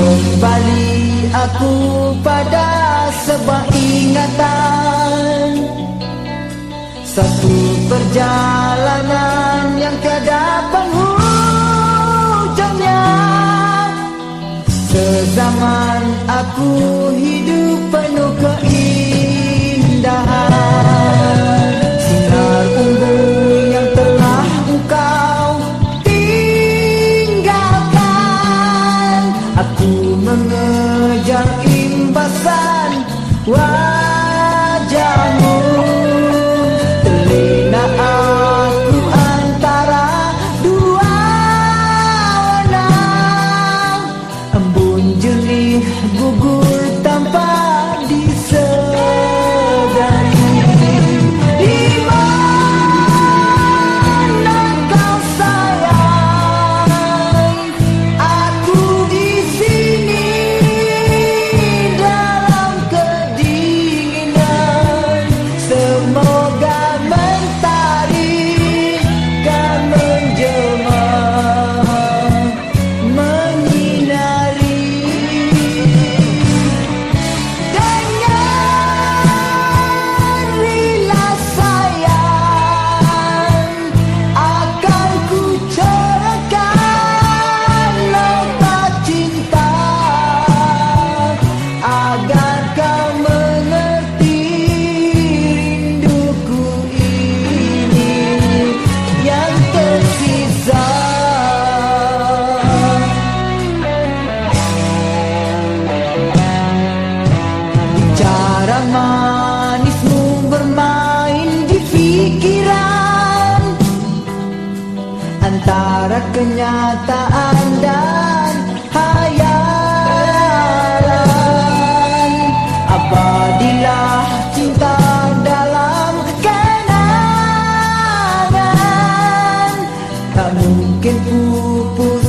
Kembali aku pada sebuah ingatan Satu perjalanan yang tiada penghujungnya Sezaman aku hidup pikiran antara kenyataan dan hayalan abadilah cinta dalam kenangan? Tak mungkin pupus